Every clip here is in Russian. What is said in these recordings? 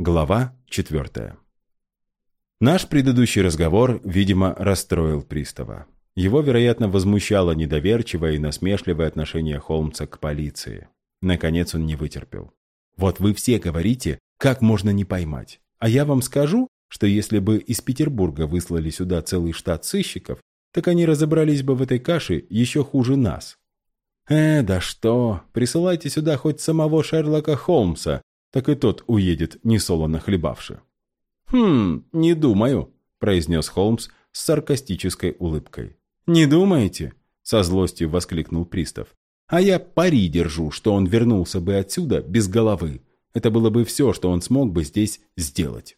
Глава четвертая. Наш предыдущий разговор, видимо, расстроил пристава. Его, вероятно, возмущало недоверчивое и насмешливое отношение Холмса к полиции. Наконец он не вытерпел. «Вот вы все говорите, как можно не поймать. А я вам скажу, что если бы из Петербурга выслали сюда целый штат сыщиков, так они разобрались бы в этой каше еще хуже нас. Э, да что, присылайте сюда хоть самого Шерлока Холмса, так и тот уедет, несолоно хлебавши. «Хм, не думаю», – произнес Холмс с саркастической улыбкой. «Не думаете?» – со злостью воскликнул пристав. «А я пари держу, что он вернулся бы отсюда без головы. Это было бы все, что он смог бы здесь сделать».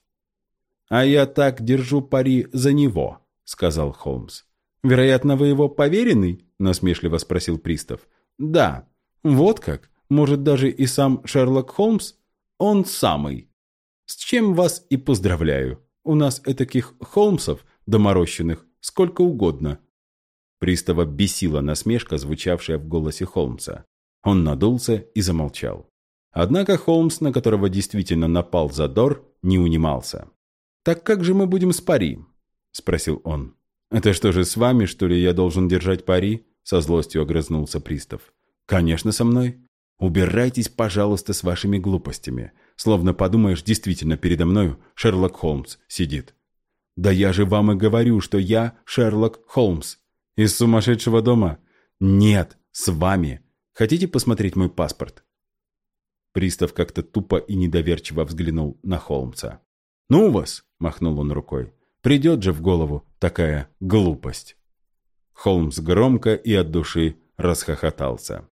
«А я так держу пари за него», – сказал Холмс. «Вероятно, вы его поверенный?» – насмешливо спросил пристав. «Да». «Вот как? Может, даже и сам Шерлок Холмс?» Он самый. С чем вас и поздравляю. У нас этаких Холмсов доморощенных сколько угодно. Пристава бесила насмешка, звучавшая в голосе Холмса. Он надулся и замолчал. Однако Холмс, на которого действительно напал задор, не унимался. «Так как же мы будем с пари?» – спросил он. «Это что же, с вами, что ли, я должен держать пари?» – со злостью огрызнулся пристав. «Конечно, со мной. Убирайтесь, пожалуйста, с вашими глупостями. Словно подумаешь, действительно передо мною Шерлок Холмс сидит. Да я же вам и говорю, что я Шерлок Холмс. Из сумасшедшего дома? Нет, с вами. Хотите посмотреть мой паспорт? Пристав как-то тупо и недоверчиво взглянул на Холмса. «Ну вас!» – махнул он рукой. «Придет же в голову такая глупость!» Холмс громко и от души расхохотался.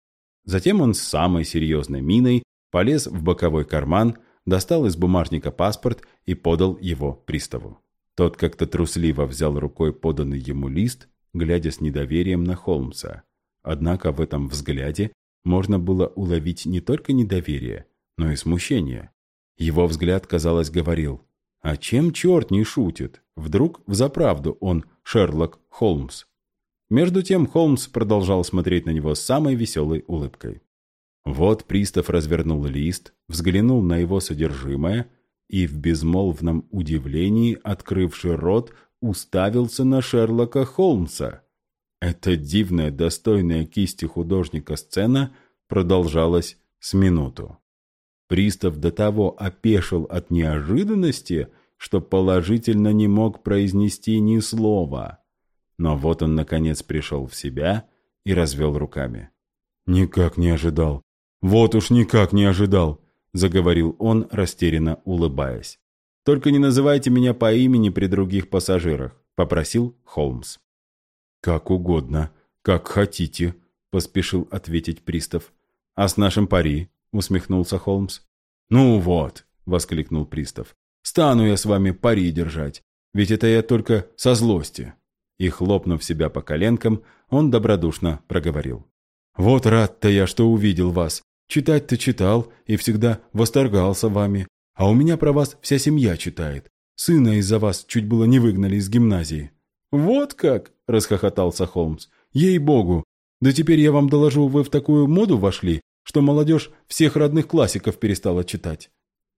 Затем он с самой серьезной миной полез в боковой карман, достал из бумажника паспорт и подал его приставу. Тот как-то трусливо взял рукой поданный ему лист, глядя с недоверием на Холмса. Однако в этом взгляде можно было уловить не только недоверие, но и смущение. Его взгляд, казалось, говорил, «А чем черт не шутит? Вдруг взаправду он Шерлок Холмс?» Между тем Холмс продолжал смотреть на него с самой веселой улыбкой. Вот пристав развернул лист, взглянул на его содержимое и в безмолвном удивлении, открывший рот, уставился на Шерлока Холмса. Эта дивная, достойная кисти художника сцена продолжалась с минуту. Пристав до того опешил от неожиданности, что положительно не мог произнести ни слова. Но вот он, наконец, пришел в себя и развел руками. «Никак не ожидал. Вот уж никак не ожидал», — заговорил он, растерянно улыбаясь. «Только не называйте меня по имени при других пассажирах», — попросил Холмс. «Как угодно, как хотите», — поспешил ответить пристав. «А с нашим пари?» — усмехнулся Холмс. «Ну вот», — воскликнул пристав. «Стану я с вами пари держать, ведь это я только со злости». И, хлопнув себя по коленкам, он добродушно проговорил. «Вот рад-то я, что увидел вас. Читать-то читал и всегда восторгался вами. А у меня про вас вся семья читает. Сына из-за вас чуть было не выгнали из гимназии». «Вот как!» – расхохотался Холмс. «Ей-богу! Да теперь я вам доложу, вы в такую моду вошли, что молодежь всех родных классиков перестала читать».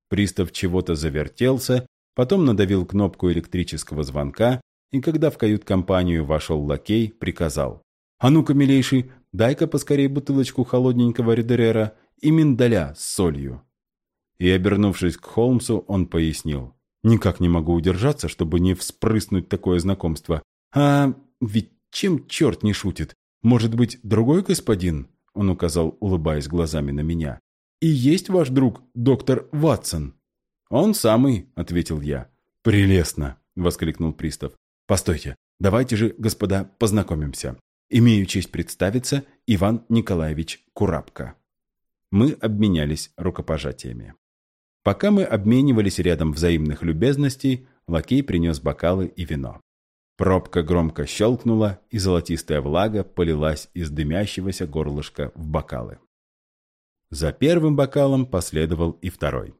Пристав чего-то завертелся, потом надавил кнопку электрического звонка, и когда в кают-компанию вошел лакей, приказал. «А ну-ка, милейший, дай-ка поскорей бутылочку холодненького редерера и миндаля с солью». И, обернувшись к Холмсу, он пояснил. «Никак не могу удержаться, чтобы не вспрыснуть такое знакомство. А ведь чем черт не шутит? Может быть, другой господин?» Он указал, улыбаясь глазами на меня. «И есть ваш друг, доктор Ватсон?» «Он самый», — ответил я. «Прелестно», — воскликнул пристав. Постойте, давайте же, господа, познакомимся. Имею честь представиться Иван Николаевич Курапка. Мы обменялись рукопожатиями. Пока мы обменивались рядом взаимных любезностей, лакей принес бокалы и вино. Пробка громко щелкнула, и золотистая влага полилась из дымящегося горлышка в бокалы. За первым бокалом последовал и второй.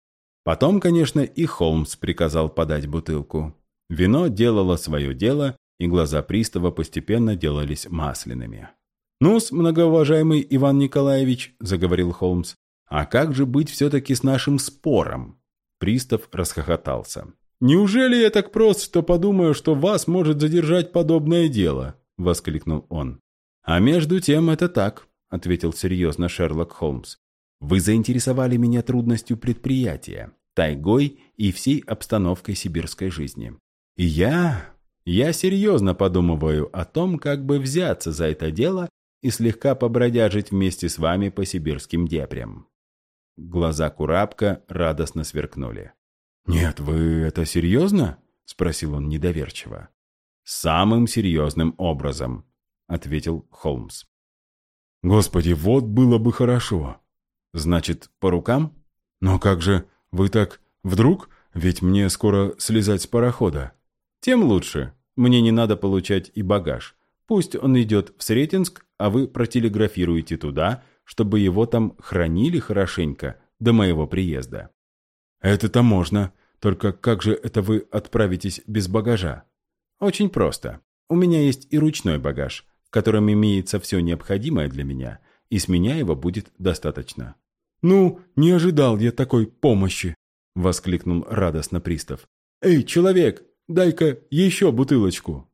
Потом, конечно, и Холмс приказал подать бутылку. Вино делало свое дело, и глаза пристава постепенно делались масляными. «Ну-с, многоуважаемый Иван Николаевич», — заговорил Холмс, «а как же быть все-таки с нашим спором?» Пристав расхохотался. «Неужели я так прост, что подумаю, что вас может задержать подобное дело?» — воскликнул он. «А между тем это так», — ответил серьезно Шерлок Холмс. «Вы заинтересовали меня трудностью предприятия, тайгой и всей обстановкой сибирской жизни. И я... я серьезно подумываю о том, как бы взяться за это дело и слегка побродяжить вместе с вами по сибирским дебрям». Глаза Курапка радостно сверкнули. «Нет, вы это серьезно?» — спросил он недоверчиво. «Самым серьезным образом», — ответил Холмс. «Господи, вот было бы хорошо!» «Значит, по рукам? Но как же, вы так вдруг? Ведь мне скоро слезать с парохода». «Тем лучше. Мне не надо получать и багаж. Пусть он идет в Сретенск, а вы протелеграфируете туда, чтобы его там хранили хорошенько до моего приезда». «Это-то можно. Только как же это вы отправитесь без багажа?» «Очень просто. У меня есть и ручной багаж, в котором имеется все необходимое для меня, и с меня его будет достаточно». «Ну, не ожидал я такой помощи!» — воскликнул радостно пристав. «Эй, человек, дай-ка еще бутылочку!»